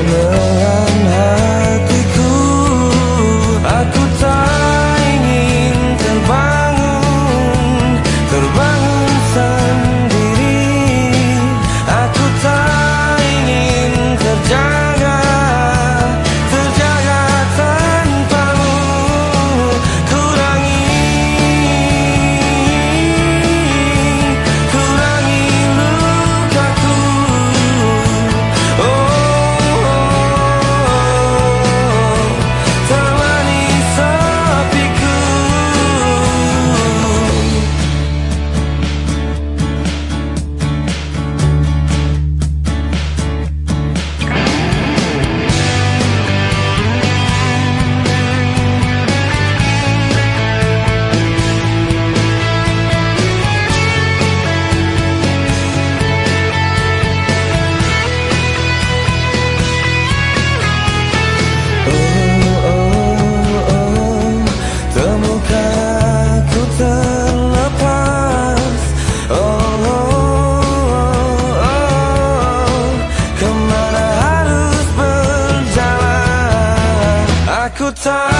summer time.